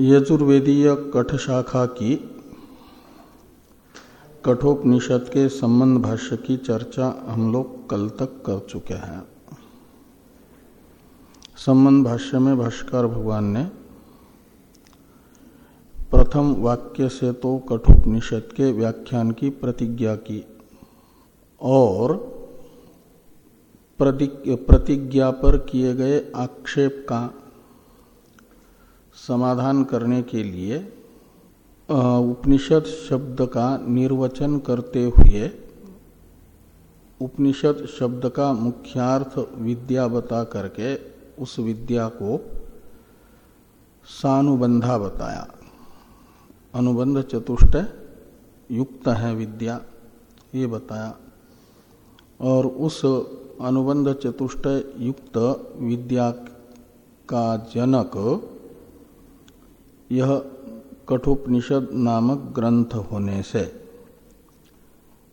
यजुर्वेदीय कठ शाखा की कठोपनिषद के संबंध भाष्य की चर्चा हम लोग कल तक कर चुके हैं। संबंध भाष्य में भाष्कर भगवान ने प्रथम वाक्य से तो कठोपनिषद के व्याख्यान की प्रतिज्ञा की और प्रतिज्ञा पर किए गए आक्षेप का समाधान करने के लिए उपनिषद शब्द का निर्वचन करते हुए, उपनिषद शब्द का मुख्यार्थ विद्या बता करके उस विद्या को सानुबंधा बताया। अनुबंध चतुष्ट, युक्त है विद्या, ये बताया। और उस अनुबंध चतुष्ट, युक्त विद्या का जनक यह कठोपनिषद नामक ग्रंथ होने से।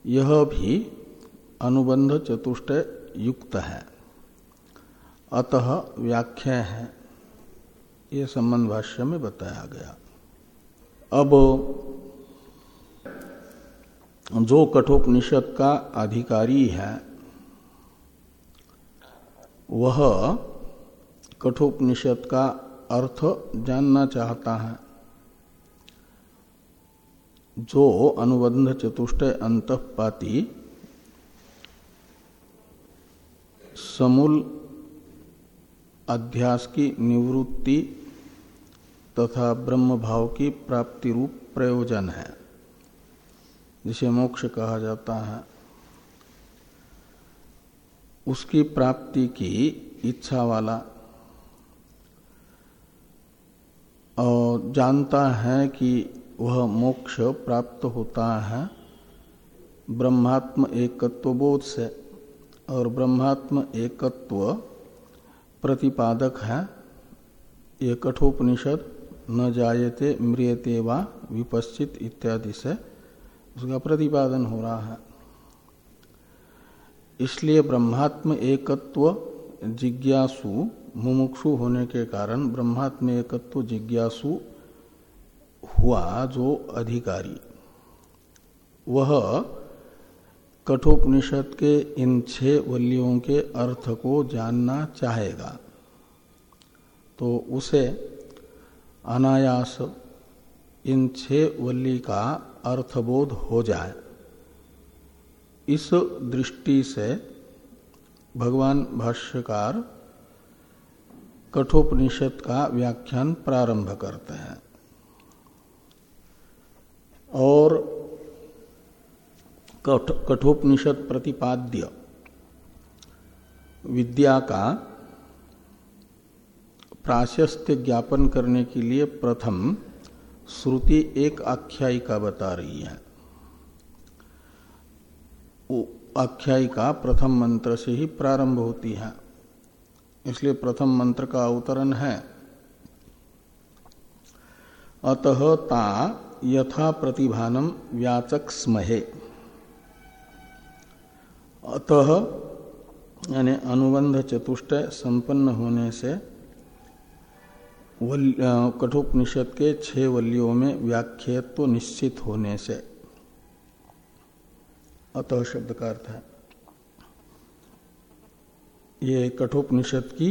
यह भी अनुबंध चतुष्ट युक्त है। अतः व्याख्या है। ये संबंध भाष्य में बताया गया। अब जो कठोपनिषद का अधिकारी है, वह कठोपनिषद का अर्थ जानना चाहता है। जो अनुबंध चतुष्ट अंतपाती समूल अध्यास की निवृत्ति तथा ब्रह्म भाव की प्राप्ति रूप प्रयोजन है, जिसे मोक्ष कहा जाता है। उसकी प्राप्ति की इच्छा वाला और जानता है कि वह मोक्ष प्राप्त होता है। ब्रह्मात्म एकत्व बोध से, और ब्रह्मात्म एकत्व प्रतिपादक है। ये कठोपनिषद, न जायते म्रियते वा विपश्चित इत्यादि से उसका प्रतिपादन हो रहा है। इसलिए ब्रह्मात्म एकत्व जिज्ञासु मुमुक्षु होने के कारण ब्रह्मात्म एकत्व जिज्ञासु हुआ जो अधिकारी। वह कठोपनिषद के इन छह वल्लियों के अर्थ को जानना चाहेगा। तो उसे अनायास इन छह वल्ली का अर्थबोध हो जाए। इस दृष्टि से भगवान भाष्यकार कठोपनिषद का व्याख्यान प्रारंभ करते हैं। और कठोपनिषद प्रतिपाद्य विद्या का प्राशस्त्य ज्ञापन करने के लिए प्रथम श्रुति एक आख्यायिका बता रही है। आख्यायिका प्रथम मंत्र से ही प्रारंभ होती है। इसलिए प्रथम मंत्र का अवतरण है। अतः ता यथा प्रतिभानम व्याचक स्महे। अतः यानी अनुबंध चतुष्ट संपन्न होने से कठोपनिषद के छह वल्लियों में व्याख्यत्व निश्चित होने से। अतः शब्द का अर्थ है। ये कठोपनिषद की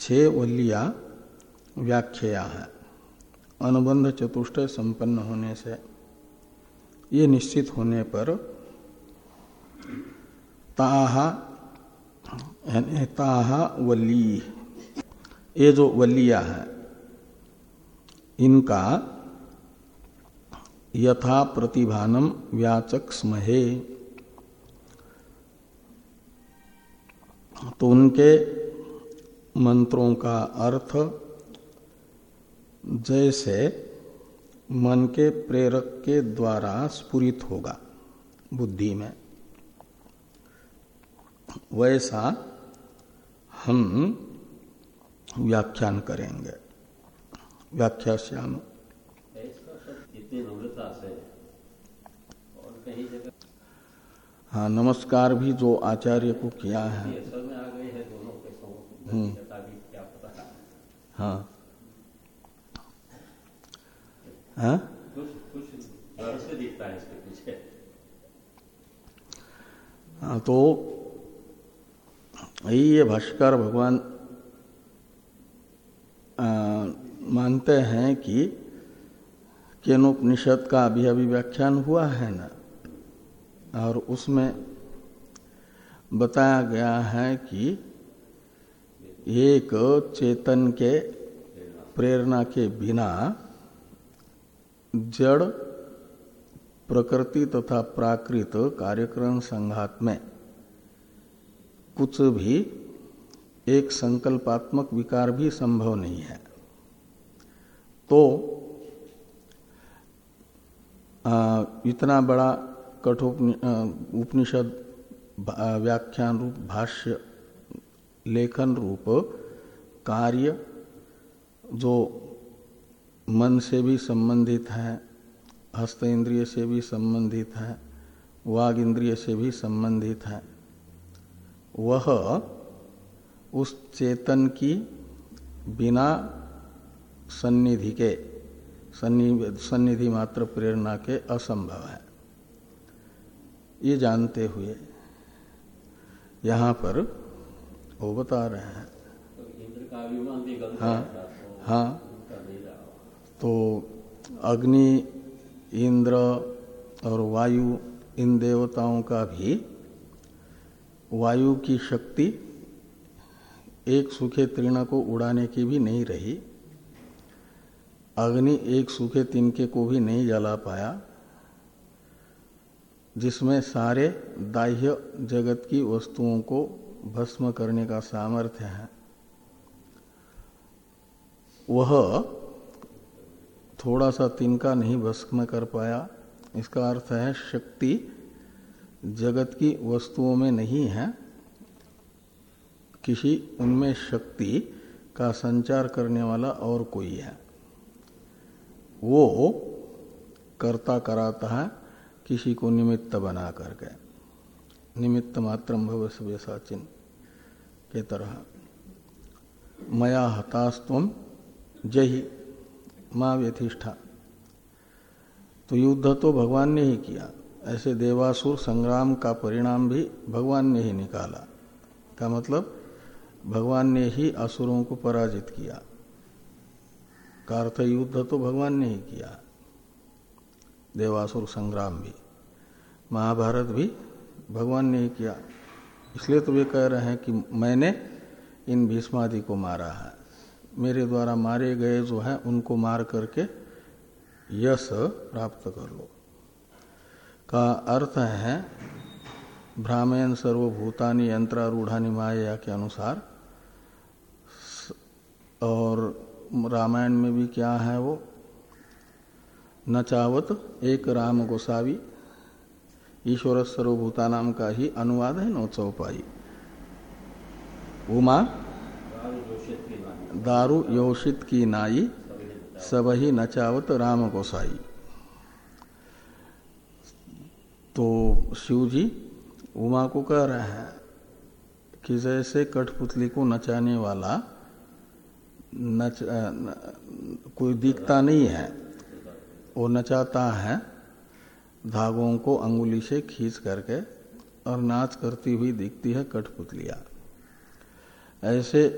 छह वल्लिया व्याख्या है। अनुबंध चतुष्ट संपन्न होने से, ये निश्चित होने पर ताहा ताहा वली ये जो वलिया है, इनका यथा प्रतिभानम व्याचक स्महे। तो उनके मंत्रों का अर्थ जैसे मन के प्रेरक के द्वारा स्फुरित होगा बुद्धि में। वैसा हम व्याख्यान करेंगे। व्याख्या श्याम। हाँ नमस्कार भी जो आचार्य को किया है। हम्म। हाँ। हाँ? हाँ तो ये भाष्कर भगवान मानते हैं कि केनोपनिषद का अभी अभी व्याख्यान हुआ है ना? और उसमें बताया गया है कि एक चेतन के प्रेरणा के बिना जड़ प्रकृति तथा प्राकृत कार्यक्रम संघात में कुछ भी एक संकल्पात्मक विकार भी संभव नहीं है। तो आ, इतना बड़ा कठोपनिषद व्याख्यान रूप भाष्य लेखन रूप, कार्य, जो मन से भी संबंधित है, हस्त इंद्रिय से भी संबंधित है, वाग इंद्रिय से भी संबंधित है, वह उस चेतन की बिना सन्निधि के सन्निधि मात्र प्रेरणा के असंभव है। ये जानते हुए, यहाँ पर वो बता रहे हैं। हाँ हाँ। तो अग्नि, इंद्र और वायु, इन देवताओं का भी वायु की शक्ति एक सूखे तीर्ण को उड़ाने की भी नहीं रही। अग्नि एक सूखे तिनके को भी नहीं जला पाया, जिसमें सारे दाह्य जगत की वस्तुओं को भस्म करने का सामर्थ्य है, वह थोड़ा सा तिनका नहीं भस्म कर पाया। इसका अर्थ है, शक्ति जगत की वस्तुओं में नहीं है। किसी उनमें शक्ति का संचार करने वाला और कोई है। वो करता कराता है, किसी को निमित्त बना करके। निमित्त मात्र भव्य साचिन के तरह। मया हतास्तम जही माँ व्यथिष्ठा। तो युद्ध तो भगवान ने ही किया, ऐसे देवासुर संग्राम का परिणाम भी भगवान ने ही निकाला। का मतलब भगवान ने ही असुरों को पराजित किया। का अर्थ, युद्ध तो भगवान ने ही किया। देवासुर संग्राम भी, महाभारत भी भगवान ने ही किया। इसलिए तो वे कह रहे हैं कि मैंने इन भीष्मादि को मारा है। मेरे द्वारा मारे गए जो है, उनको मार करके यश प्राप्त कर लो। का अर्थ है भ्रामयन सर्वभूतानी यंत्रारूढ़ानि माया के अनुसार, और रामायण में भी क्या है वो? नचावत एक राम गोसावी ईश्वर सर्वभूता नाम का ही अनुवाद है नौ चौपाई उमा? दारू योषित की नाई सब ही नचावत राम गोसाई। तो शिव जी उमा को कह रहे हैं कि जैसे कठपुतली को नचाने वाला नच न, कोई दिखता नहीं है वो नचाता है धागों को अंगुली से खींच करके और नाच करती हुई दिखती है कठपुतलिया। ऐसे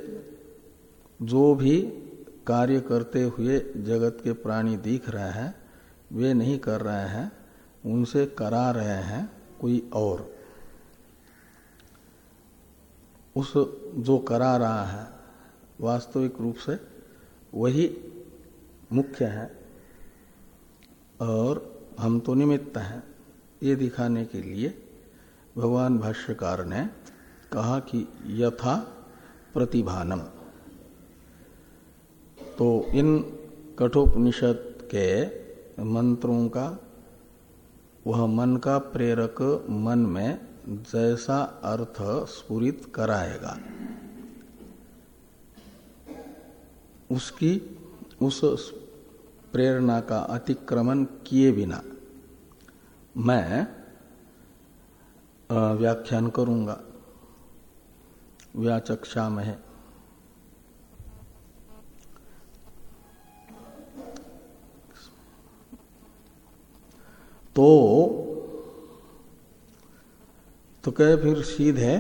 जो भी कार्य करते हुए जगत के प्राणी दिख रहे हैं, वे नहीं कर रहे हैं, उनसे करा रहे हैं कोई और। उस जो करा रहा है, वास्तविक रूप से वही मुख्य है और हम तो निमित्त हैं, ये दिखाने के लिए भगवान भाष्यकार ने कहा कि यथा प्रतिभानम। तो इन कठोपनिषद के मंत्रों का, वह मन का प्रेरक मन में जैसा अर्थ स्फुरित कराएगा, उसकी, उस प्रेरणा का अतिक्रमण किए बिना। मैं व्याख्यान करूँगा। व्याचक्षा में तो तो कहे फिर सीधे,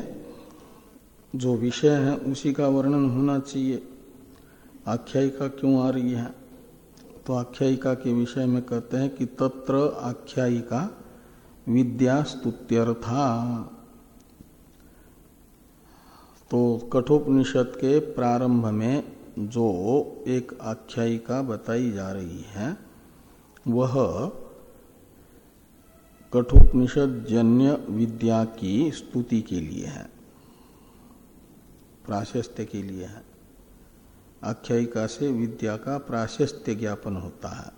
जो विषय है उसी का वर्णन होना चाहिए। आख्यायिका क्यों आ रही है? तो आख्यायिका के विषय में कहते हैं कि तत्र आख्यायिका विद्या स्तुत्यर्था। तो कठोपनिषद के प्रारंभ में जो एक आख्यायिका बताई जा रही है, वह कठोपनिषद जन्य विद्या की स्तुति के लिए है, प्राशस्त्य के लिए है। आख्यायिका से विद्या का प्राशस्त्य ज्ञापन होता है।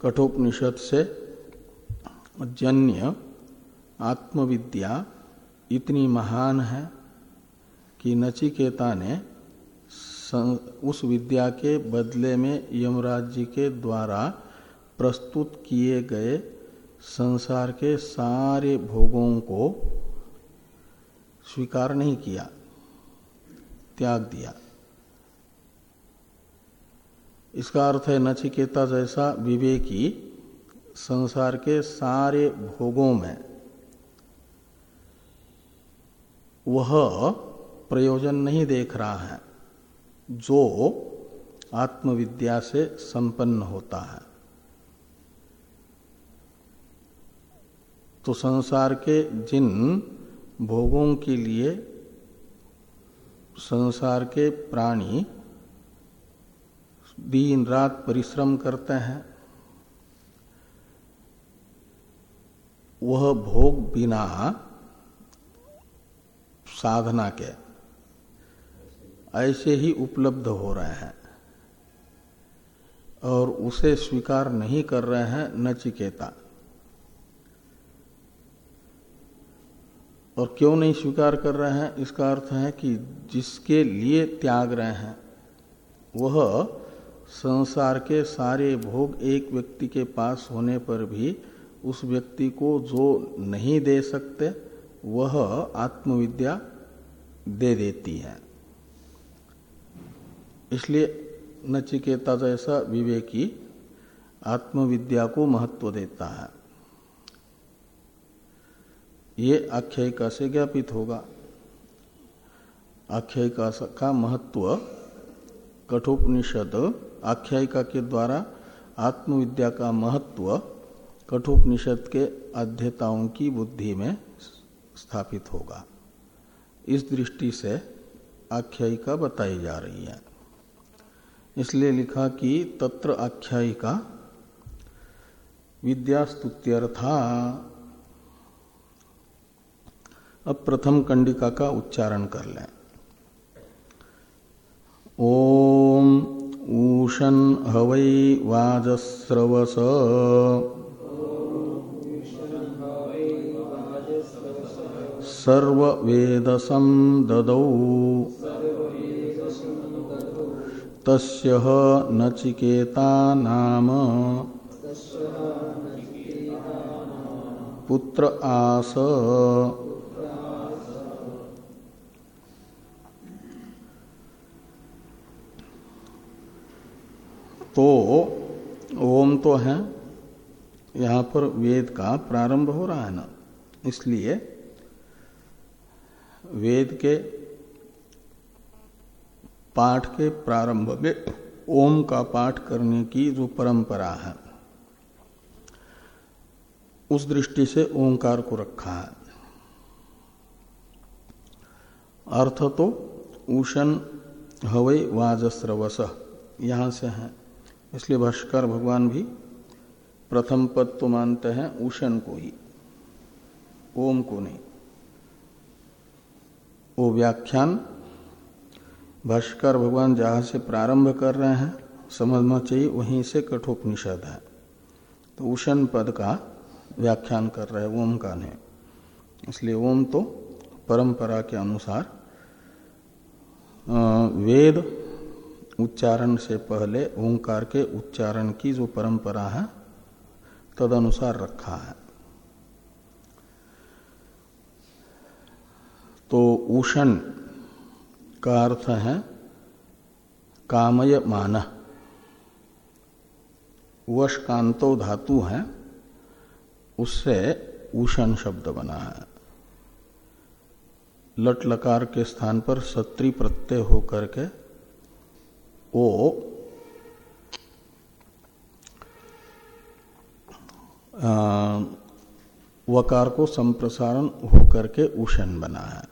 कठोपनिषद से जन्य आत्मविद्या इतनी महान है कि नचिकेता ने उस विद्या के बदले में यमराज जी के द्वारा प्रस्तुत किए गए संसार के सारे भोगों को स्वीकार नहीं किया। त्याग दिया। इसका अर्थ है नचिकेता जैसा विवेकी संसार के सारे भोगों में वह प्रयोजन नहीं देख रहा है, जो आत्मविद्या से संपन्न होता है। तो संसार के जिन भोगों के लिए संसार के प्राणी दिन रात परिश्रम करते हैं। वह भोग बिना साधना के ऐसे ही उपलब्ध हो रहे हैं और उसे स्वीकार नहीं कर रहे हैं नचिकेता। और क्यों नहीं स्वीकार कर रहे हैं? इसका अर्थ है कि जिसके लिए त्याग रहे हैं, वह संसार के सारे भोग एक व्यक्ति के पास होने पर भी उस व्यक्ति को जो नहीं दे सकते, वह आत्मविद्या दे देती है। इसलिए नचिकेता जैसा विवेकी आत्मविद्या को महत्व देता है। ये आख्यायिका से ज्ञापित होगा। आख्यायिका का महत्व, कठोपनिषद, आख्यायिका के द्वारा आत्मविद्या का महत्व, कठोपनिषद के अध्यताओं की बुद्धि में स्थापित होगा। इस दृष्टि से आख्यायिका बताई जा रही है। इसलिए लिखा कि तत्र आख्यायिका, विद्यास्तुत्यर्था अब प्रथम कंडिका का उच्चारण कर लें। ओम ऊषण हवै वाजस्रवस। सर्वेदसं ददौ। तस्य नचिकेता नाम। पुत्र आस। तो ओम तो है, यहाँ पर वेद का प्रारंभ हो रहा है ना। इसलिए वेद के पाठ के प्रारंभ में ओम का पाठ करने की जो परंपरा है, उस दृष्टि से ओंकार को रखा है। अर्थ तो उषण हवई वाजस्रवस, यहाँ से है। इसलिए भाष्कर भगवान भी प्रथम पद तो मानते हैं उषण को ही, ओम को नहीं। वो व्याख्यान भाष्कर भगवान जहाँ से प्रारंभ कर रहे हैं, समझना चाहिए, वहीं से कठोपनिषद है। तो उषण पद का व्याख्यान कर रहे हैं, ओम का नहीं। इसलिए ओम तो परंपरा के अनुसार वेद उच्चारण से पहले ओंकार के उच्चारण की जो परंपरा है, तदनुसार रखा है। तो उषण का अर्थ है कामय मान वश कांतो धातु है, उससे उषण शब्द बना है। लट लकार के स्थान पर सत्री प्रत्यय होकर के ओ वकार को संप्रसारण होकर के उषण बना है।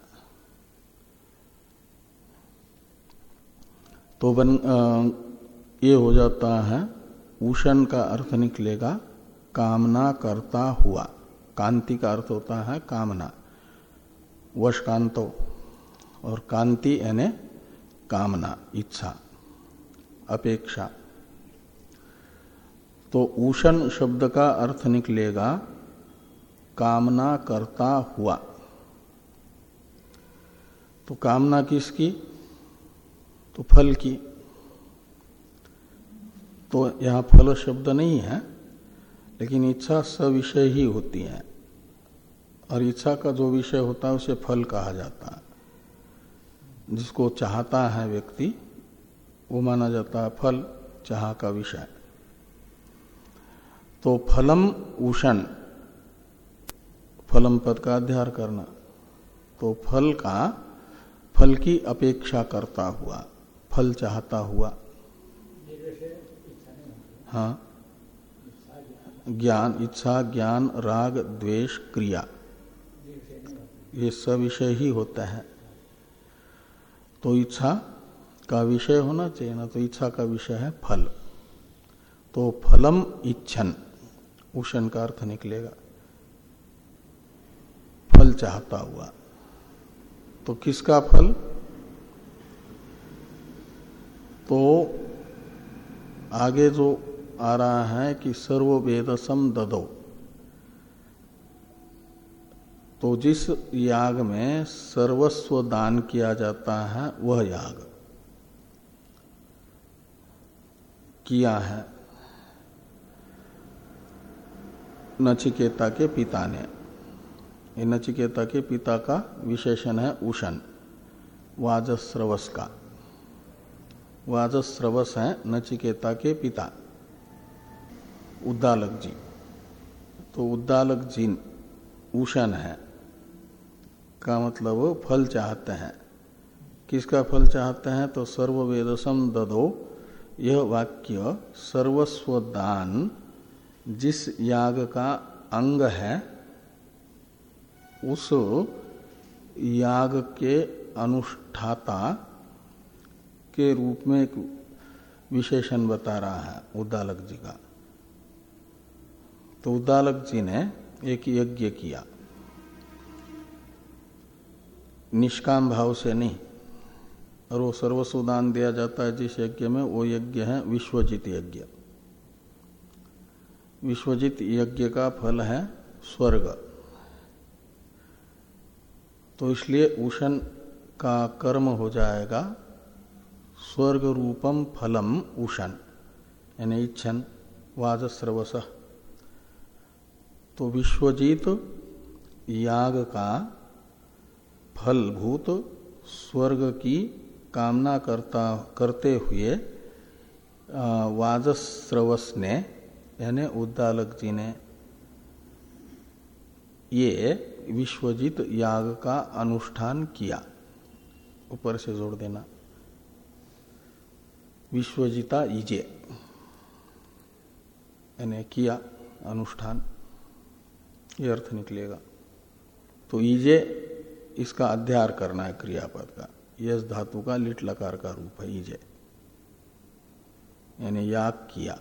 तो बन आ, ये हो जाता है उषण का अर्थ निकलेगा कामना करता हुआ। कांति का अर्थ होता है कामना। वश कांतो। और कांति यानी कामना इच्छा। अपेक्षा। तो उषण शब्द का अर्थ निकलेगा, कामना करता हुआ। तो कामना किसकी? तो फल की। तो यहाँ फल शब्द नहीं है, लेकिन इच्छा सविषय ही होती है। और इच्छा का जो विषय होता है, उसे फल कहा जाता है। जिसको चाहता है व्यक्ति वो माना जाता है फल, चाह का विषय। तो फलम उषण, फलम पद का अध्यार करना। तो फल का, फल की अपेक्षा करता हुआ, फल चाहता हुआ। हाँ। ज्ञान, इच्छा, ज्ञान, राग, द्वेष, क्रिया। ये सब विषय ही होता है। तो इच्छा का विषय होना चाहिए, ना तो इच्छा का विषय है फल। तो फलम इच्छन उषण का अर्थ निकलेगा। फल चाहता हुआ। तो किसका फल? तो आगे जो आ रहा है कि सर्व वेदसम ददो। तो जिस याग में सर्वस्व दान किया जाता है, वह याग। किया है। नचिकेता के पिता ने। ये नचिकेता के पिता का विशेषण है उषण वाजस्रवस का। वाजस्रवस है नचिकेता के पिता, उद्दालक जी। तो उद्दालक जी उषण है। का मतलब फल चाहते हैं। किसका फल चाहते हैं? तो सर्व वेदसम ददो यह वाक्य सर्वस्व दान जिस याग का अंग है, उस याग के अनुष्ठाता के रूप में एक विशेषण बता रहा है, उद्दालक जी का। तो उद्दालक जी ने एक यज्ञ किया। निष्काम भाव से नहीं और वो सर्वसुदान दिया जाता है जिस यज्ञ में, वो यज्ञ है विश्वजित यज्ञ। विश्वजित यज्ञ का फल है स्वर्ग। तो इसलिए उषण का कर्म हो जाएगा स्वर्ग रूपम फलम उषण यानी इच्छन, वाजस्रवस। तो विश्वजीत याग का फलभूत स्वर्ग की कामना करता, करते हुए वाजस्रवस ने यानी उद्दालक जी ने ये विश्वजित याग का अनुष्ठान किया। ऊपर से जोड़ देना। विश्वजिता इजे यानी किया अनुष्ठान। ये अर्थ निकलेगा। तो ईजे इसका अध्यार करना है क्रियापद का। यश धातु का लिट लकार का रूप है, ईजे यानी याग किया।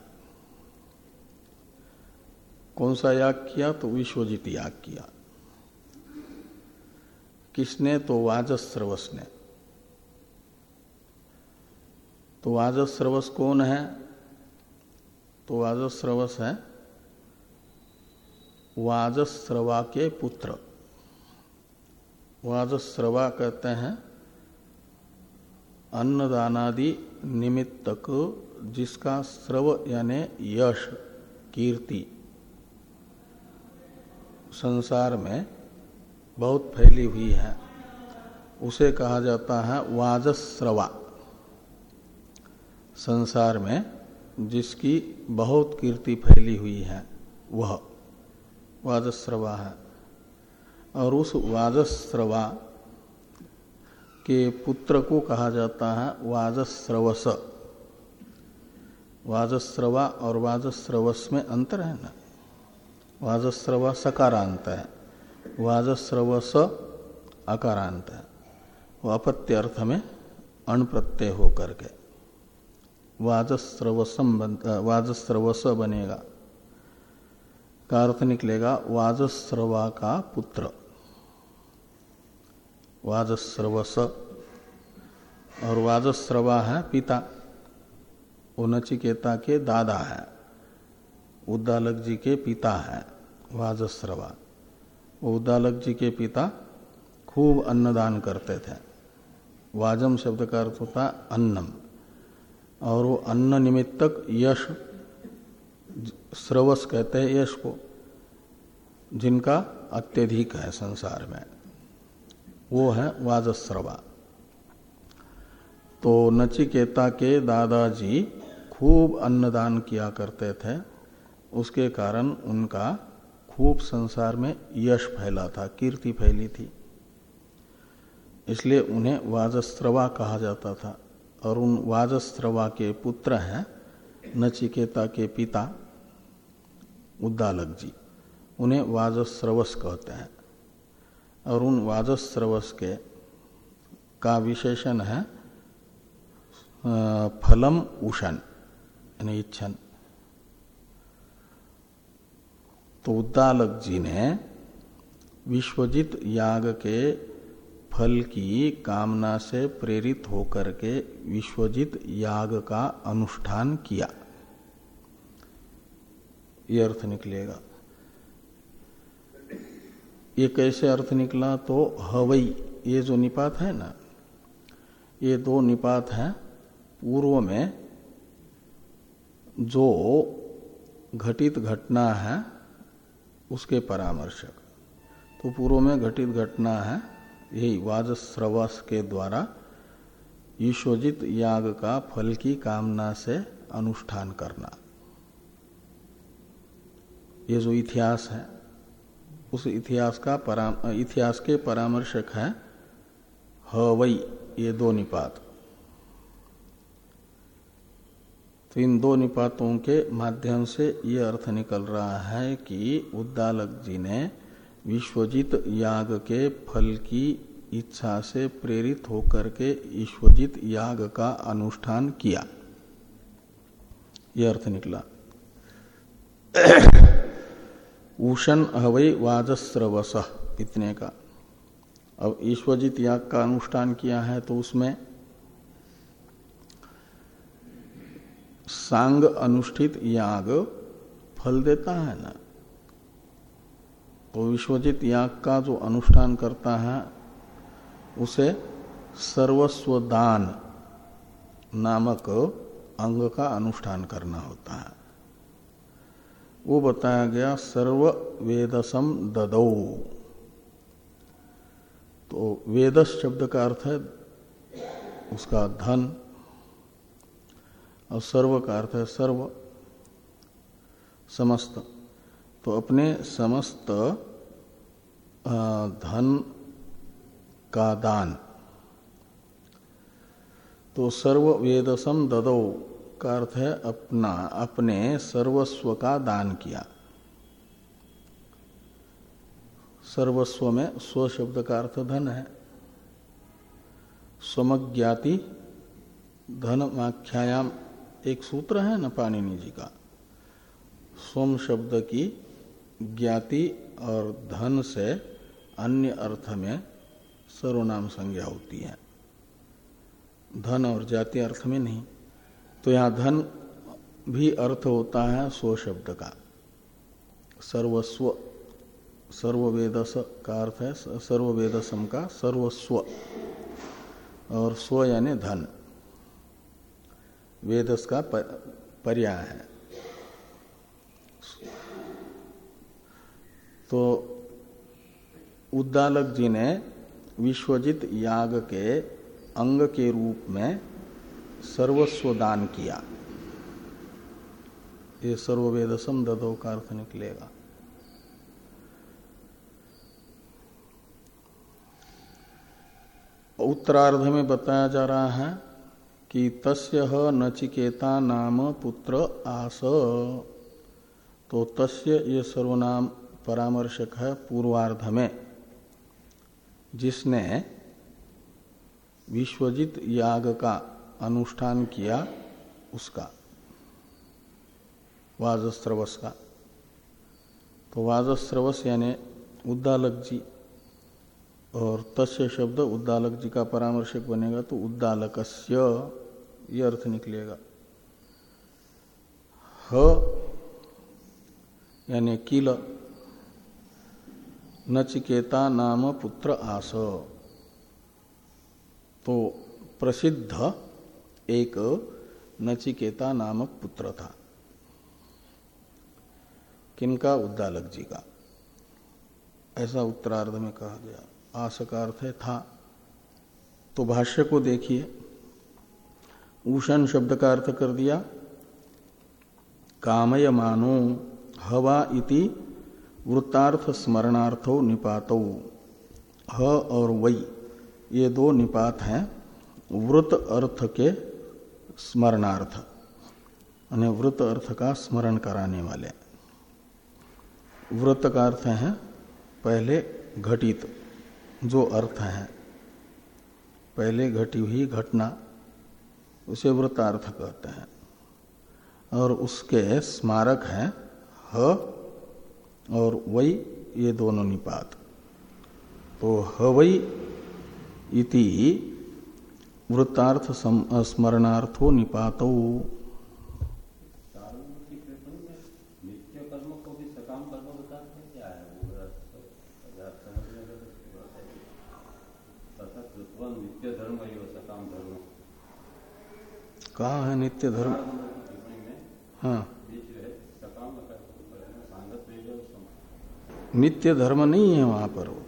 कौन सा याग किया? तो विश्वजित याग किया। किसने? तो वाजस्रवस ने तो वाजस्रवस कौन है? तो वाजस्रवस है वाजस्रवा के पुत्र। वाजस्रवा कहते हैं अन्नदानादि निमित्तक जिसका स्रव यानी यश, कीर्ति। संसार में बहुत फैली हुई है। उसे कहा जाता है वाजस्रवा। संसार में जिसकी बहुत कीर्ति फैली हुई है, वह वाजस्रवा है। और उस वाजस्रवा के पुत्र को कहा जाता है वाजस्रवस। वाजस्रवा और वाजस्रवस में अंतर है ना? वाजस्रवा सकारांत है, वाजस्रवस अकारांत है। वो अपत्य अर्थ में अण प्रत्यय होकर के। वाजस्रवसम बन, वाजस्रवस बनेगा। का अर्थ निकलेगा? वाजस्रवा का पुत्र। वाजस्रवस। और वाजस्रवा है पिता। वो नचिकेता के दादा है। उद्दालक जी के पिता है वाजस्रवा। वो उद्दालक जी के पिता खूब अन्नदान करते थे। वाजम शब्द का अर्थ होता अन्नम। और वो अन्न निमित्तक यश स्रवस कहते हैं यश को, जिनका अत्यधिक है संसार में। वो है वाजस्रवा। तो नचिकेता के दादाजी खूब अन्नदान किया करते थे। उसके कारण उनका खूब संसार में यश फैला था, कीर्ति फैली थी। इसलिए उन्हें वाजस्त्रवा कहा जाता था। और उन वाजस्त्रवा के पुत्र हैं नचिकेता के पिता उद्दालक जी। उन्हें वाजस्रवस कहते हैं। और उन वाजस्रवस के का विशेषण है फलम उषण यानी इच्छन। तो उद्दालक जी ने विश्वजित याग के फल की कामना से प्रेरित होकर के विश्वजित याग का अनुष्ठान किया। ये अर्थ निकलेगा। ये कैसे अर्थ निकला तो हवई, ये जो निपात है ना, ये दो निपात हैं पूर्व में, जो घटित घटना है उसके परामर्शक। तो पूर्व में घटित घटना है, यही वाजस्रवस के द्वारा ईश्वजित याग का फल की कामना से अनुष्ठान करना। ये जो इतिहास है उस इतिहास का पराम इतिहास के परामर्शक है हवई, ये दो निपात। तो इन दो निपातों के माध्यम से ये अर्थ निकल रहा है कि उद्दालक जी ने विश्वजित याग के फल की इच्छा से प्रेरित होकर के ईश्वजित याग का अनुष्ठान किया। यह अर्थ निकला। उषण हवई वाजस्रवस, इतने का। अब ईश्वजित याग का अनुष्ठान किया है तो उसमें सांग अनुष्ठित याग फल देता है ना। तो विश्वजित याग का जो अनुष्ठान करता है, उसे सर्वस्व दान नामक अंग का अनुष्ठान करना होता है। वो बताया गया, सर्व वेदसम ददौ। तो वेदस शब्द का अर्थ है उसका धन, और सर्व का अर्थ है सर्व, समस्त। तो अपने समस्त धन का दान। तो सर्व वेदसम ददो। का अर्थ है अपना, अपने सर्वस्व का दान किया। सर्वस्व में स्व शब्द का अर्थ धन है। स्वमज्ञाति धन आख्यायाम एक सूत्र है न पाणिनि जी का। स्वम शब्द की ज्ञाति और धन से अन्य अर्थ में सर्वनाम संज्ञा होती है। धन और जाति अर्थ में नहीं। तो यहाँ धन भी अर्थ होता है स्व शब्द का। सर्वस्व, सर्ववेदस का अर्थ है, सर्ववेदसम का सर्वस्व। और स्व यानी धन। वेदस का पर्याय है। तो उद्दालक जी ने विश्वजित याग के अंग के रूप में सर्वस्व दान किया। ये सर्ववेदसम ददो का अर्थ निकलेगा। उत्तरार्ध में बताया जा रहा है कि तस्य नचिकेता नाम पुत्र आस। तो तस्य ये सर्वनाम परामर्शक है पूर्वार्ध में, जिसने विश्वजित याग का अनुष्ठान किया उसका वाजस्त्रवस का। तो वाजस्त्रवस यानी उद्दालक जी और तस्य शब्द उद्दालक जी का परामर्शक बनेगा तो उद्दालकस्य, ये अर्थ निकलेगा। ह यानी किल, नचिकेता नाम पुत्र आस। तो प्रसिद्ध एक नचिकेता नामक पुत्र था। किनका? उद्दालक जी का। ऐसा उत्तरार्ध में कहा गया। आस है, था। तो भाष्य को देखिए। उषण शब्द का अर्थ कर दिया। कामय मानो हवा इति वृत्तार्थ स्मरणार्थो निपातो। ह और वई ये दो निपात हैं। वृत अर्थ के स्मरणार्थ, यानी वृत अर्थ का स्मरण कराने वाले। व्रत का अर्थ है पहले घटित, जो अर्थ है। पहले घटी हुई घटना, उसे व्रतार्थ कहते हैं। और उसके स्मारक है ह और वही ये दोनों निपात। तो हवई इति वृत्तार्थ स्मरणार्थो निपातो। कहा है नित्य धर्म? हाँ। नित्य धर्म नहीं है वहाँ पर वो।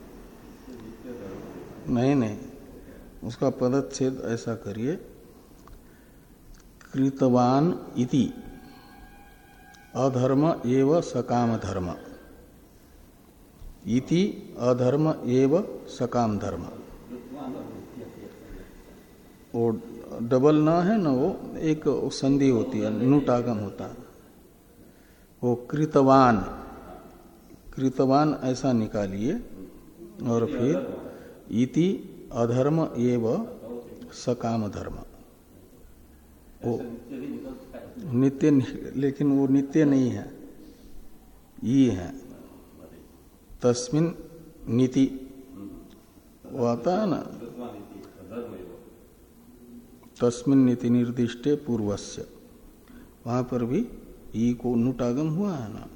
नहीं नहीं। उसका पदच्छेद ऐसा करिए, कृतवान इति, अधर्म एव सकाम धर्म इति, अधर्म एव सकाम धर्म वो डबल न है ना, वो एक संधि होती है, नुटागम होता है। वो कृतवान कृतवान ऐसा निकालिए, और फिर इति अधर्म एव सकाम धर्म वो नित्य लेकिन वो नित्य नहीं है। ये है। तस्मिन नीति। वो आता है ना। तस्मिन नीति निर्दिष्टे पूर्वस्य। वहाँ पर भी ई को नुटागम हुआ है ना।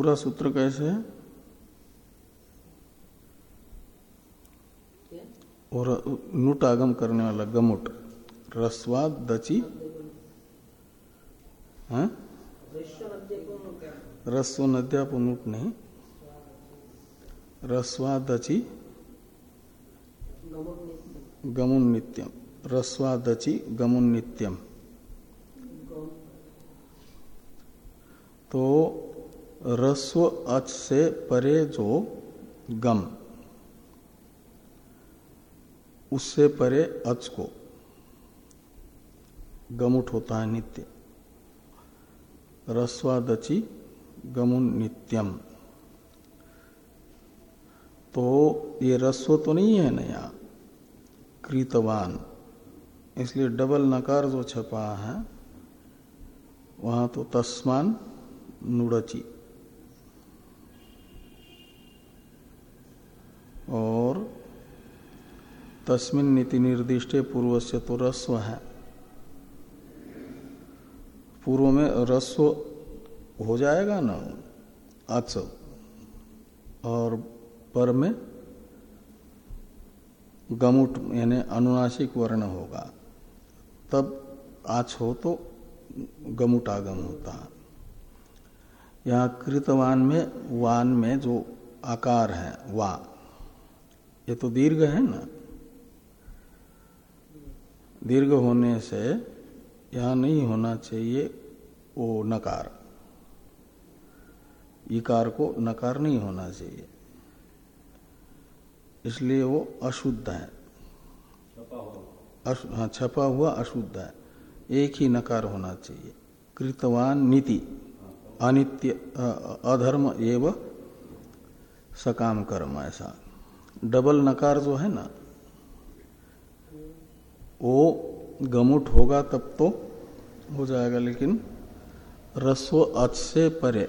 पूरा सूत्र कैसे है? और नुट आगम करने वाला गमुट। रस्वा दची। हाँ? रस्व नद्या नुट नहीं। रस्वा दची। गमुन नित्यम। रस्वा दची गमुन नित्यम। तो रस्व अच से परे जो गम। उससे परे अच को। गमुट होता है नित्य। रस्वादची गमुन नित्यम। तो ये रस्व तो नहीं है नया। कृतवान। इसलिए डबल नकार जो छपा है, वहाँ तो तस्मान नुड़ची। और तस्मिन नीति निर्दिष्टे पूर्व से तो रस्व है। पूर्व में रस्व हो जाएगा ना? अच और पर में गमुट यानी अनुनासिक वर्ण होगा। तब आछ हो तो गमुटागम होता है। यहाँ कृतवान में वान में जो आकार है, वा ये तो दीर्घ है ना? दीर्घ होने से यहाँ नहीं होना चाहिए वो नकार। इकार को नकार नहीं होना चाहिए। इसलिए वो अशुद्ध है। हाँ छपा हुआ अशुद्ध है। एक ही नकार होना चाहिए। कृतवान नीति अनित्य अधर्म एवं सकाम कर्म ऐसा। डबल नकार जो है ना, वो गमुट होगा तब तो हो जाएगा, लेकिन रस्व अच से परे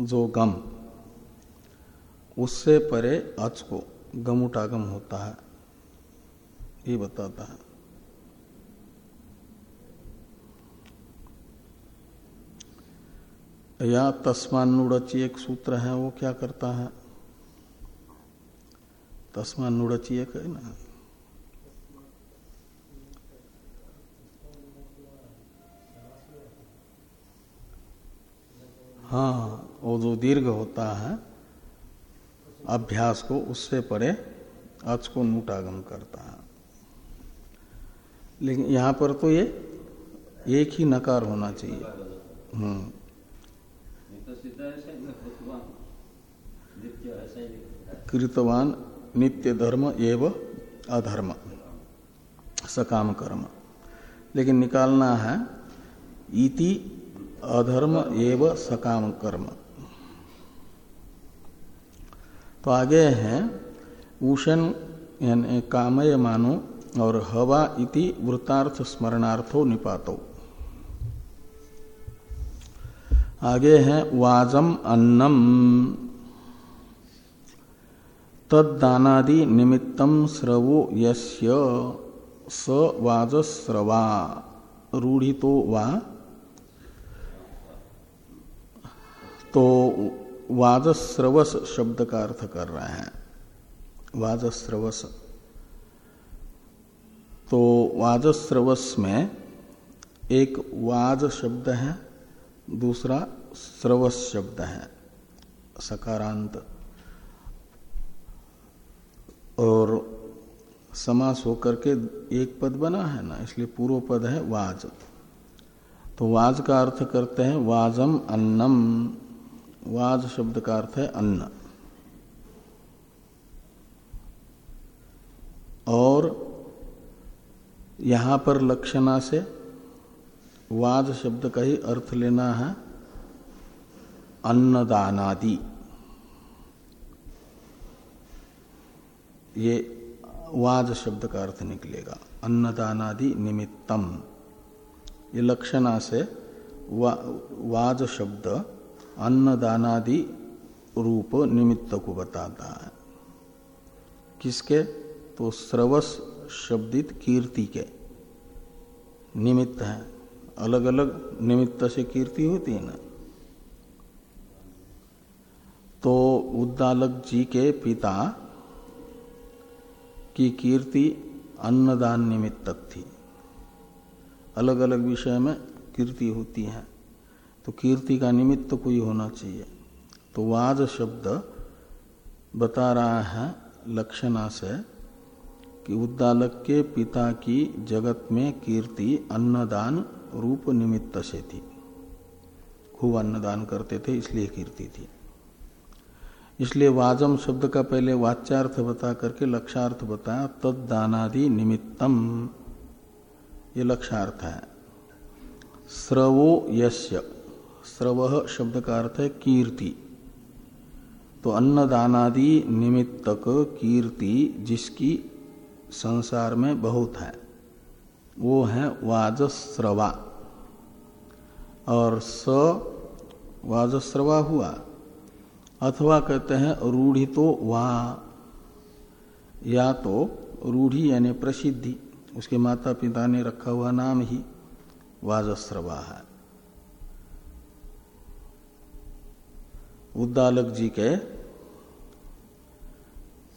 जो गम, उससे परे अच को गमुटागम होता है, ये बताता है। या तस्मानुड़ची एक सूत्र है, वो क्या करता है? तस्मानुड़ची एक है ना। हाँ वो जो दीर्घ होता है अभ्यास को उससे परे अच को नूटागम करता है। लेकिन यहाँ पर तो ये एक ही नकार होना चाहिए। हम्म। कृतवान नित्य धर्म एव अधर्म। सकाम कर्म लेकिन निकालना है, इति अधर्म एव सकाम कर्म तो आगे हैं उषण यानी कामय मानो और हवा इति वृत्तार्थ स्मरणार्थो निपातो। आगे हैं, वाजम अन्नम। तदानादि निमित्तम स्रवो यस्य स वाजस्रवा। रूढ़ितो वा? तो वाजस्रवस शब्द का अर्थ कर रहे हैं। वाजस्रवस। तो वाजस्रवस में एक वाज शब्द है, दूसरा स्रवस शब्द है, सकारांत। और समास होकर के एक पद बना है ना, इसलिए पूर्व पद है वाज। तो वाज का अर्थ करते हैं वाजम अन्नम। वाज शब्द का अर्थ है अन्न। और यहाँ पर लक्षणा से वाज शब्द का ही अर्थ लेना है अन्नदानादि। ये वाज शब्द का अर्थ निकलेगा। अन्नदानादि निमित्तम। ये लक्षणा से वा, वाज शब्द अन्नदानादि रूप निमित्त को बताता है। किसके? तो स्रवस शब्दित कीर्ति के। निमित्त है। अलग अलग निमित्त से कीर्ति होती है ना। तो उद्दालक जी के पिता की कीर्ति अन्नदान निमित्त तक थी। अलग अलग विषय में कीर्ति होती है। तो कीर्ति का निमित्त कोई होना चाहिए। तो वाद शब्द बता रहा है लक्षणा से कि उद्दालक के पिता की जगत में कीर्ति अन्नदान रूप निमित्त से थी। खूब अन्नदान करते थे, इसलिए कीर्ति थी। इसलिए वाजम शब्द का पहले वाच्यार्थ बता करके लक्षार्थ बताया, तद दानादि निमित्तम। ये लक्षार्थ है। स्रवो यस्य। स्रव शब्द का अर्थ है कीर्ति। तो अन्नदानादि निमित्तक कीर्ति जिसकी संसार में बहुत है, वो है वाजस्रवा। और स वाजस्रवा हुआ। अथवा कहते हैं रूढ़ी तो वा, या तो रूढ़ी यानी प्रसिद्धि, उसके माता पिता ने रखा हुआ नाम ही वाजस्रवा है। उद्दालक जी के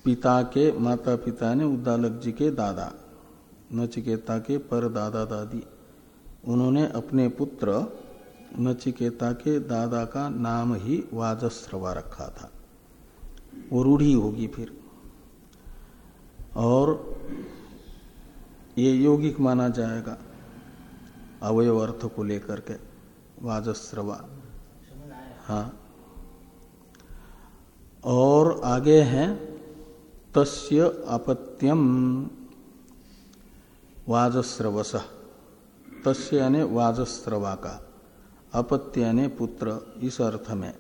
पिता के माता पिता ने उद्दालक जी के दादा, नचिकेता के पर दादा दादी, उन्होंने अपने पुत्र नचिकेता के दादा का नाम ही वाजस्रवा रखा था। वो रूढ़ी होगी फिर। और ये यौगिक माना जाएगा अवयव अर्थ को लेकर के, वाजस्रवा। हाँ। और आगे हैं, तस्य अपत्यम वाजस्रवस। तस्य यानी वाजस्रवा का। अपत्य यानी पुत्र इस अर्थ में।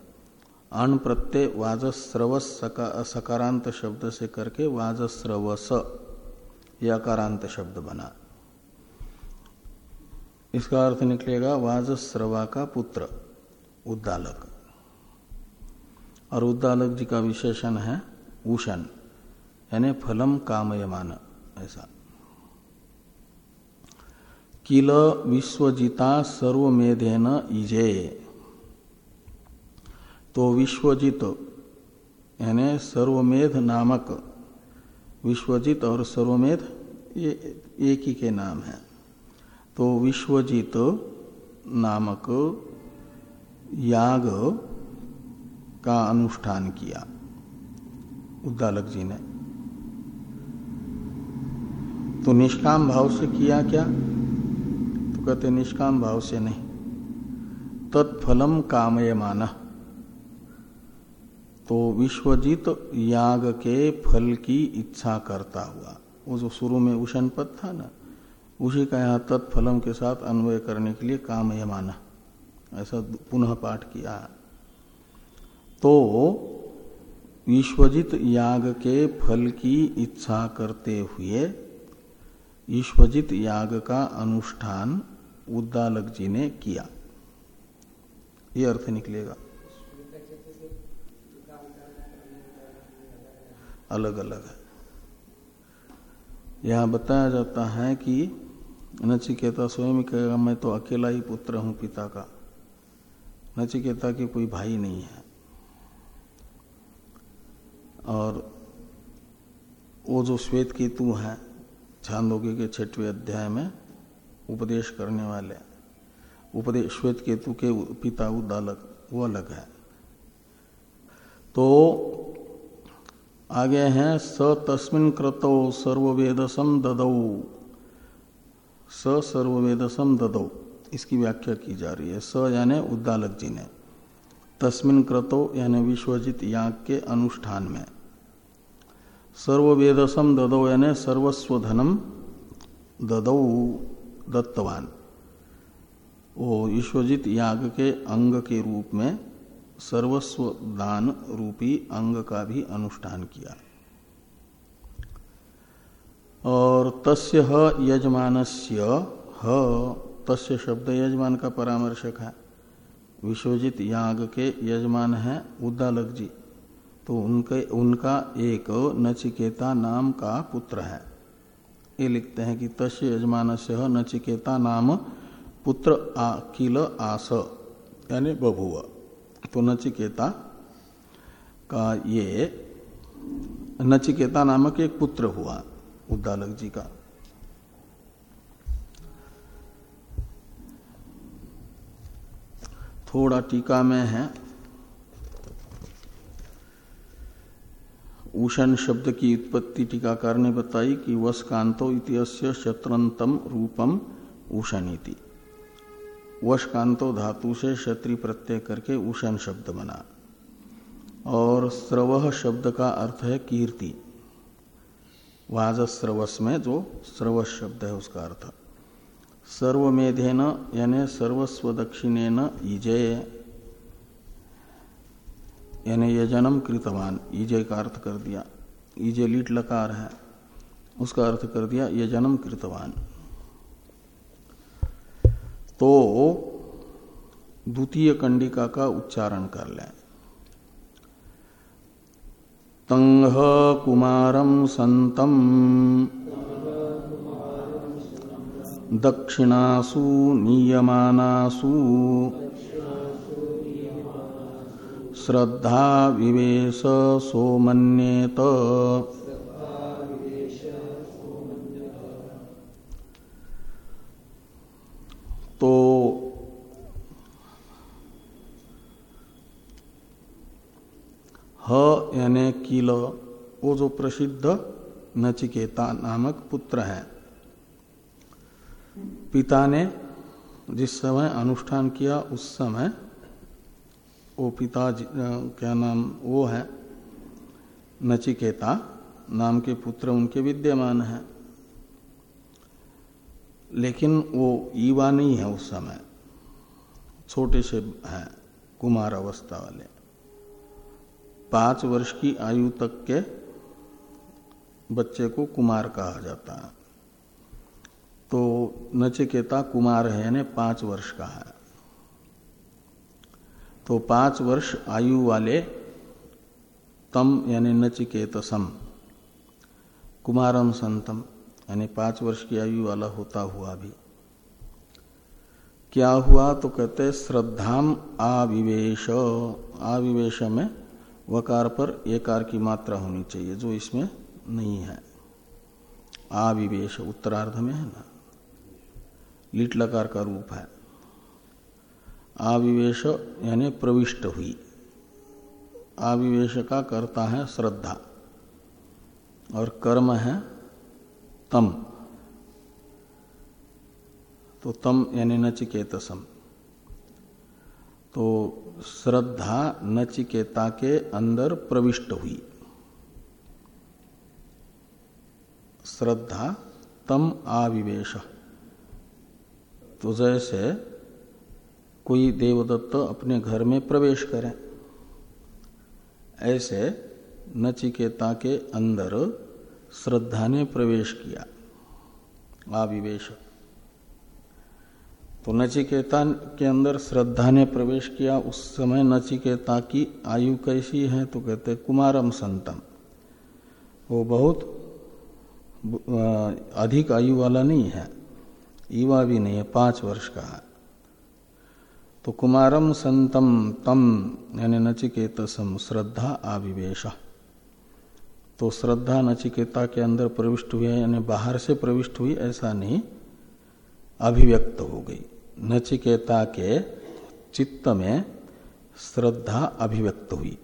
अण प्रत्यय वाजस्रवस सका, सकारांत शब्द से करके वाजस्रवस यह अकारांत शब्द बना। इसका अर्थ निकलेगा वाजस्रवा का पुत्र उद्दालक। और उद्दालक जी का विशेषण है उषण यानी फलम कामयमान ऐसा। किल विश्वजिता सर्वमेधेन इजे। तो विश्वजित, यानी सर्वमेध नामक, विश्वजित और सर्वमेध, ये एक ही के नाम है। तो विश्वजित नामक याग का अनुष्ठान किया। उद्दालक जी ने। तो निष्काम भाव से किया क्या? कहते निष्काम भाव से नहीं। तत्फलम कामयमान। तो विश्वजित याग के फल की इच्छा करता हुआ। वो जो शुरू में उषण पद था ना, उसी का यहाँ तत्फलम के साथ अन्वय करने के लिए काम कामयमान। ऐसा पुनः पाठ किया। तो विश्वजित याग के फल की इच्छा करते हुए ईश्वजित याग का अनुष्ठान उद्दालक जी ने किया। ये अर्थ निकलेगा। अलग अलग है। यहाँ बताया जाता है कि नचिकेता स्वयं कहेगा मैं तो अकेला ही पुत्र हूँ पिता का। नचिकेता के कोई भाई नहीं है। और वो जो श्वेत केतु है छांदोगी के छठवें अध्याय में उपदेश करने वाले। उपदेश श्वेत केतु के पिता उदालक वो अलग है। तो आगे हैं, स तस्मिन क्रतो सर्ववेदसम ददौ। स सर्ववेदसम ददौ। इसकी व्याख्या की जा रही है। स यानी उद्दालक जी ने। तस्मिन क्रतो यानी विश्वजित याग के अनुष्ठान में। सर्ववेदसम ददौ यानी सर्वस्व धनम ददौ। दत्तवान। वो विश्वजित याग के अंग के रूप में सर्वस्व दान रूपी अंग का भी अनुष्ठान किया। और तस्य ह यजमानस्य, ह, तस्य शब्द यजमान का परामर्शक है। विश्वजित याग के यजमान है उद्दालक जी तो उनके, उनका एक नचिकेता नाम का पुत्र है। ये लिखते हैं कि तस्य यजमान से नचिकेता नाम पुत्र किल आस, यानी बभुआ। तो नचिकेता का ये, नचिकेता नामक एक पुत्र हुआ, उद्दालक जी का। थोड़ा टीका में है। उषण शब्द की उत्पत्ति टीकाकार ने बताई कि वस कांतो इतिहास्य शत्रंतम रूपम उषणीति वश कांतो धातु से क्षत्रि प्रत्यय करके उषण शब्द बना। और स्रव शब्द का अर्थ है कीर्ति। वाजस्रवस में जो स्रव शब्द है उसका अर्थ। सर्वमेधेन यानी सर्वस्व दक्षिणेन ईजय यानी यजनम कृतवान ईजय का अर्थ कर दिया। ईजय लीट लकार है, उसका अर्थ कर दिया यजनम कृतवान। तो द्वितीय कंडिका का उच्चारण कर लें। तंग कुमारम संतम, दक्षिणासु नियमानासु श्रद्धा विवेश सोमनेत तो ह यानी किल वो जो प्रसिद्ध नचिकेता नामक पुत्र है। पिता ने जिस समय अनुष्ठान किया, उस समय वो पिता क्या नाम, वो है, नचिकेता नाम के पुत्र, उनके विद्यमान है। लेकिन वो ईवा नहीं है उस समय। छोटे से है, कुमार अवस्था वाले। पाँच वर्ष की आयु तक के बच्चे को कुमार कहा जाता है। तो नचिकेता कुमार है, यानी पाँच वर्ष का है। तो पाँच वर्ष आयु वाले तम यानी नचिकेतसम, कुमारम संतम, यानी पाँच वर्ष की आयु वाला होता हुआ भी। क्या हुआ तो कहते श्रद्धाम आविवेश। आविवेश में वकार पर एकार की मात्रा होनी चाहिए, जो इसमें नहीं है। आविवेश उत्तरार्ध में है ना। लिट लकार का रूप है। आविवेश, यानी प्रविष्ट हुई। आविवेश का करता है श्रद्धा। और कर्म है तम। तो तम यानी नचिकेतसम। तो श्रद्धा नचिकेता के अंदर प्रविष्ट हुई। श्रद्धा तम आविवेश। तो जैसे कोई देवदत्त अपने घर में प्रवेश करें। ऐसे नचिकेता के अंदर श्रद्धा ने प्रवेश किया। आविवेश। तो नचिकेता के अंदर श्रद्धा ने प्रवेश किया। उस समय नचिकेता की आयु कैसी है? तो कहते कुमारम संतम। वो बहुत अधिक आयु वाला नहीं है। युवा भी नहीं है, पाँच वर्ष का है। तो कुमारम संतम तम यानी नचिकेतसम श्रद्धा आविवेश। तो श्रद्धा नचिकेता के अंदर प्रविष्ट हुई यानी बाहर से प्रविष्ट हुई, ऐसा नहीं, अभिव्यक्त हो गई। नचिकेता के चित्त में श्रद्धा अभिव्यक्त हुई।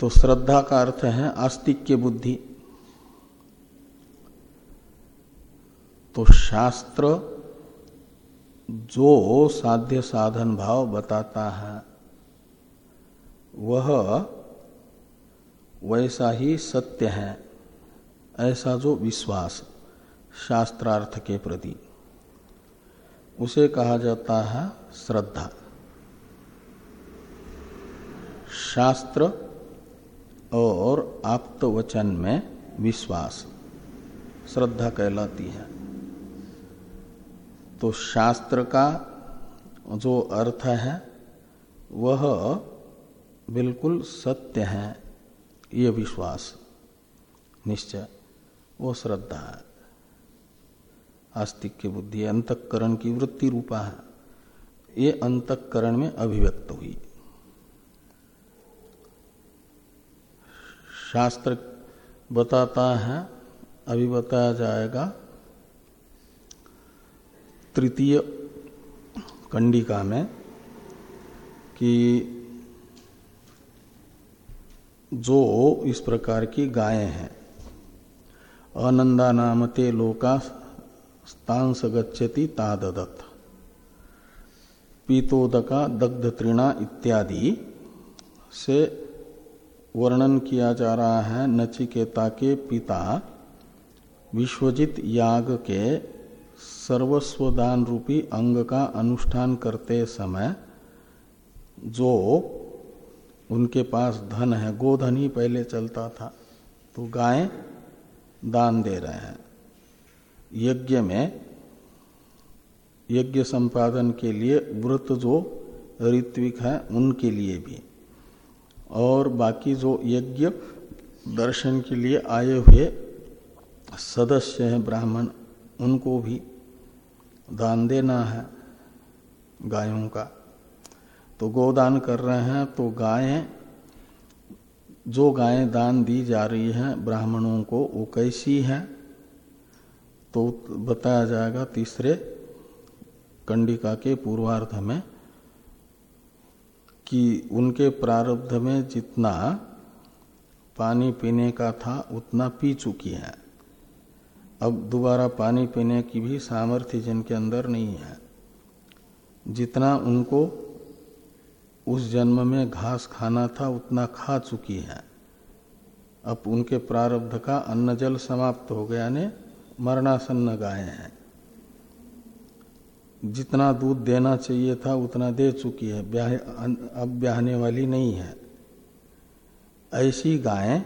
तो श्रद्धा का अर्थ है आस्तिक्य बुद्धि। तो शास्त्र जो साध्य साधन भाव बताता है, वह वैसा ही सत्य है, ऐसा जो विश्वास शास्त्रार्थ के प्रति। उसे कहा जाता है श्रद्धा। शास्त्र और आप्त वचन में विश्वास, श्रद्धा कहलाती है। तो शास्त्र का जो अर्थ है, वह बिल्कुल सत्य है, ये विश्वास। निश्चय, वो श्रद्धा है। आस्तिक की बुद्धि अंतकरण की वृत्ति रूपा है। ये अंतकरण में अभिव्यक्त हुई। शास्त्र बताता है, अभी बताया जाएगा तृतीय कंडिका में कि जो इस प्रकार की गायें हैं। अनंदा नामते लोका स्थांस गच्छति ताददत। पीतोदका दग्ध तृणा इत्यादि से वर्णन किया जा रहा है नचिकेता के पिता विश्वजित याग के सर्वस्वदान रूपी अंग का अनुष्ठान करते समय जो उनके पास धन है, गोधन ही पहले चलता था तो गाय दान दे रहे हैं। यज्ञ में, यज्ञ संपादन के लिए व्रत जो ऋत्विक है, उनके लिए भी। और बाकी जो यज्ञ दर्शन के लिए आए हुए सदस्य हैं, ब्राह्मण, उनको भी दान देना है गायों का। तो गोदान कर रहे हैं तो गायें, जो गायें दान दी जा रही हैं, ब्राह्मणों को, वो कैसी हैं? तो बताया जाएगा तीसरे कंडिका के पूर्वार्ध में कि उनके प्रारब्ध में जितना पानी पीने का था, उतना पी चुकी है। अब दोबारा पानी पीने की भी सामर्थ्य जिनके अंदर नहीं है। जितना उनको उस जन्म में घास खाना था, उतना खा चुकी है। अब उनके प्रारब्ध का अन्न जल समाप्त हो गया ने मरणासन्न गाय हैं। जितना दूध देना चाहिए था, उतना दे चुकी है। अब ब्याहने वाली नहीं है। ऐसी गायें,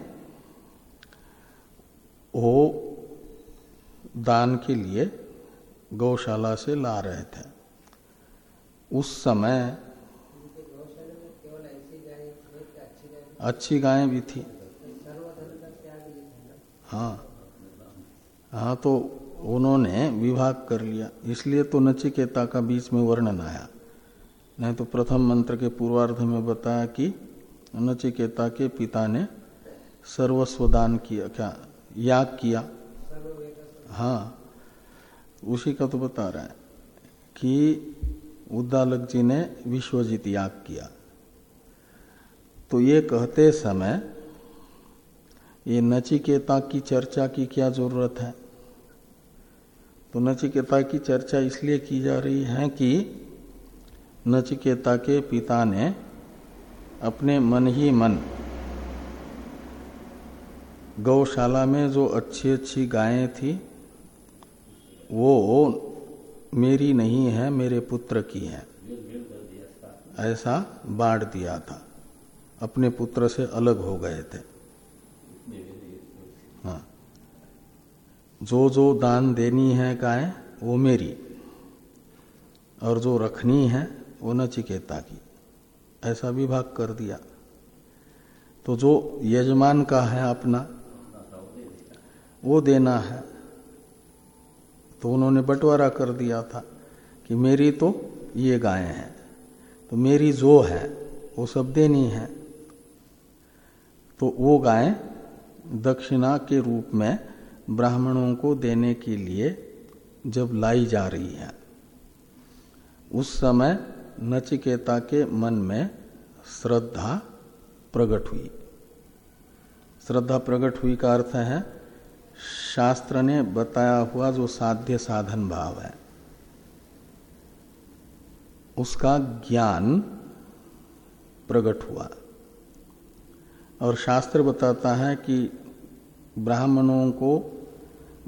वो दान के लिए गौशाला से ला रहे थे। उस समय अच्छी गायें भी थी। हाँ। हाँ तो उन्होंने विभाग कर लिया। इसलिए तो नचिकेता का बीच में वर्णन आया। नहीं तो प्रथम मंत्र के पूर्वार्ध में बताया कि नचिकेता के पिता ने सर्वस्व दान किया, क्या, याग किया। हाँ उसी का तो बता रहा है कि उद्दालक जी ने विश्वजीत याग किया। तो ये कहते समय ये नचिकेता की चर्चा की क्या ज़रूरत है? तो नचिकेता की चर्चा इसलिए की जा रही है कि नचिकेता के पिता ने अपने मन ही मन गौशाला में जो अच्छी अच्छी गायें थी वो मेरी नहीं है, मेरे पुत्र की है। ऐसा बांट दिया था। अपने पुत्र से अलग हो गए थे। हाँ। जो जो दान देनी है काय वो मेरी। और जो रखनी है, वो नचिकेता की। ऐसा विभाग कर दिया। तो जो यजमान का है अपना, वो देना है। तो उन्होंने बंटवारा कर दिया था कि मेरी तो ये गाय है तो मेरी जो है, वो सब देनी है। तो वो गाय दक्षिणा के रूप में ब्राह्मणों को देने के लिए जब लाई जा रही है, उस समय नचिकेता के मन में श्रद्धा प्रकट हुई। श्रद्धा प्रकट हुई का अर्थ है शास्त्र ने बताया हुआ जो साध्य साधन भाव है, उसका ज्ञान प्रकट हुआ। और शास्त्र बताता है कि ब्राह्मणों को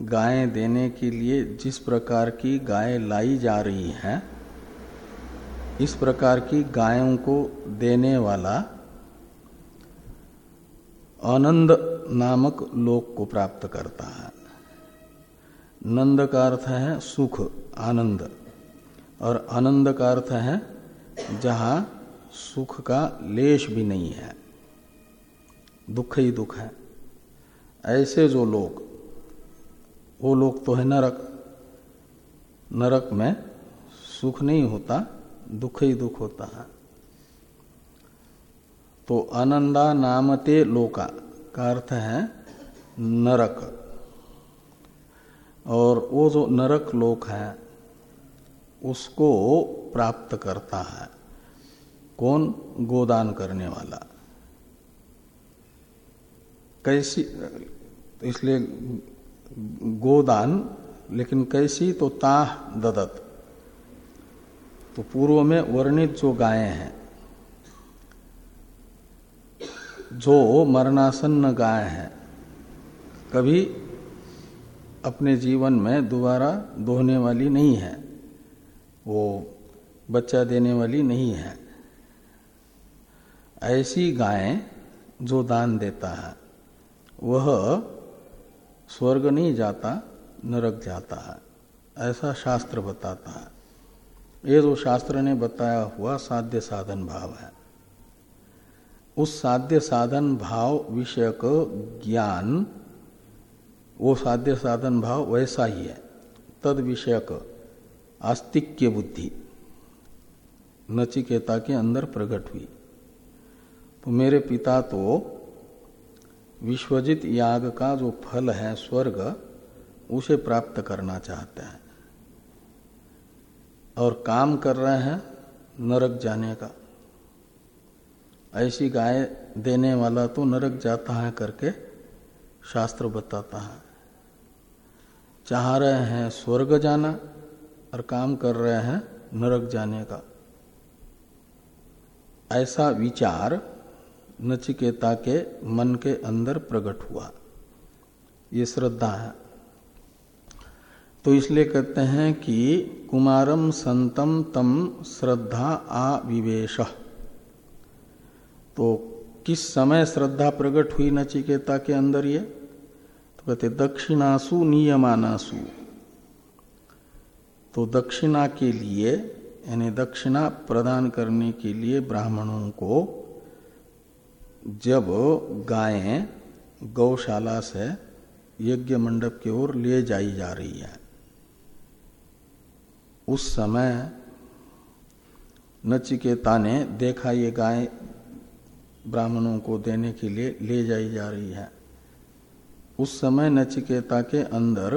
गाय देने के लिए जिस प्रकार की गाय लाई जा रही है, इस प्रकार की गायों को देने वाला आनंद नामक लोक को प्राप्त करता है। नंद का अर्थ है सुख, आनंद। और आनंद का अर्थ है जहाँ सुख का लेश भी नहीं है। दुख ही दुख है। ऐसे जो लोग वो लोग तो है नरक। नरक में सुख नहीं होता, दुख ही दुख होता है। तो आनंदा नामते लोका। का अर्थ है नरक। और वो जो नरक लोक है, उसको प्राप्त करता है। कौन? गोदान करने वाला। कैसी, इसलिए गोदान, लेकिन कैसी तो ताह ददत। तो पूर्व में वर्णित जो गायें हैं जो मरणासन्न गाय है, कभी अपने जीवन में दोबारा दोहने वाली नहीं है, वो बच्चा देने वाली नहीं है। ऐसी गायें जो दान देता है, वह स्वर्ग नहीं जाता, नरक जाता है, ऐसा शास्त्र बताता है। ये जो शास्त्र ने बताया हुआ साध्य साधन भाव है। उस साध्य साधन भाव विषयक ज्ञान, वो साध्य साधन भाव वैसा ही है। तद विषयक आस्तिक्य बुद्धि। नचिकेता के अंदर प्रकट हुई। तो मेरे पिता तो विश्वजित याग का जो फल है स्वर्ग, उसे प्राप्त करना चाहते हैं। और काम कर रहे हैं नरक जाने का। ऐसी गाय देने वाला तो नरक जाता है करके शास्त्र बताता है। चाह रहे हैं स्वर्ग जाना और काम कर रहे हैं नरक जाने का। ऐसा विचार नचिकेता के मन के अंदर प्रकट हुआ। ये श्रद्धा है। तो इसलिए कहते हैं कि कुमारम संतम तम श्रद्धा आविवेश तो किस समय श्रद्धा प्रकट हुई नचिकेता के अंदर ये? तो कहते, दक्षिणासु नियमानासु। तो दक्षिणा के लिए, यानी दक्षिणा प्रदान करने के लिए ब्राह्मणों को जब गायें गौशाला से यज्ञ मंडप की ओर ले जाई जा रही है, उस समय नचिकेता ने देखा ये गाय ब्राह्मणों को देने के लिए ले जाई जा रही है। उस समय नचिकेता के अंदर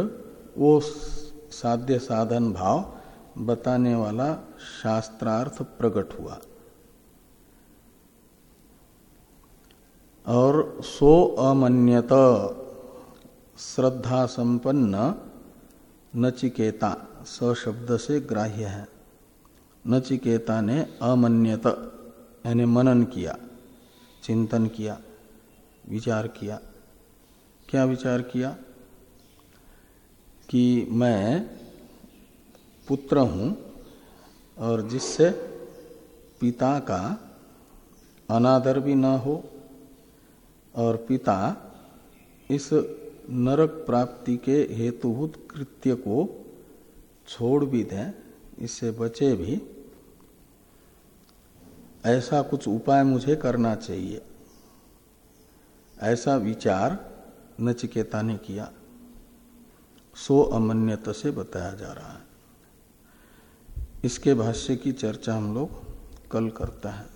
वो साध्य साधन भाव बताने वाला शास्त्रार्थ प्रकट हुआ। और सो अमन्यत श्रद्धा संपन्न नचिकेता स शब्द से ग्राह्य है। नचिकेता ने अमन्यत, यानी मनन किया। चिंतन किया, विचार किया। क्या विचार किया? कि मैं पुत्र हूँ और जिससे पिता का अनादर भी न हो और पिता इस नरक प्राप्ति के हेतुभूत कृत्य को छोड़ भी दें, इससे बचे भी ऐसा कुछ उपाय मुझे करना चाहिए। ऐसा विचार नचिकेता ने किया। सो अमन्यत से बताया जा रहा है। इसके भाष्य की चर्चा हम लोग कल करता हैं।